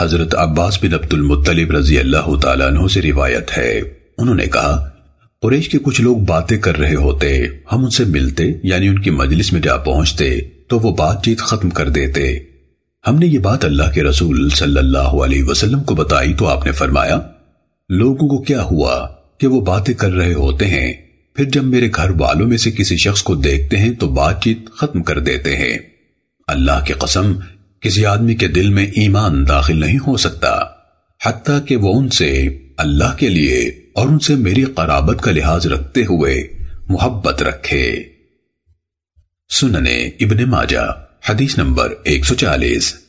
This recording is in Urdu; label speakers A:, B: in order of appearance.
A: حضرت عباس بن عبد المطلب رضی اللہ تعالیٰ عنہ سے روایت ہے۔ انہوں نے کہا، قریش کے کچھ لوگ باتیں کر رہے ہوتے، ہم ان سے ملتے یعنی ان کی مجلس میں جا پہنچتے، تو وہ بات چیت ختم کر دیتے۔ ہم نے یہ بات اللہ کے رسول صلی اللہ علیہ وسلم کو بتائی تو آپ نے فرمایا، لوگوں کو کیا ہوا کہ وہ باتیں کر رہے ہوتے ہیں؟ پھر جب میرے گھر والوں میں سے کسی شخص کو دیکھتے ہیں تو بات چیت ختم کر دیتے ہیں۔ اللہ کی قسم کسی آدمی کے دل میں ایمان داخل نہیں ہو سکتا، حتیٰ کہ وہ ان سے اللہ کے لیے اور ان سے میری قرابت کا لحاظ رکھتے ہوئے محبت رکھے۔ سننے ابن ماجہ، حدیث نمبر ایک سو چالیس۔